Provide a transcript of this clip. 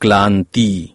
Clan T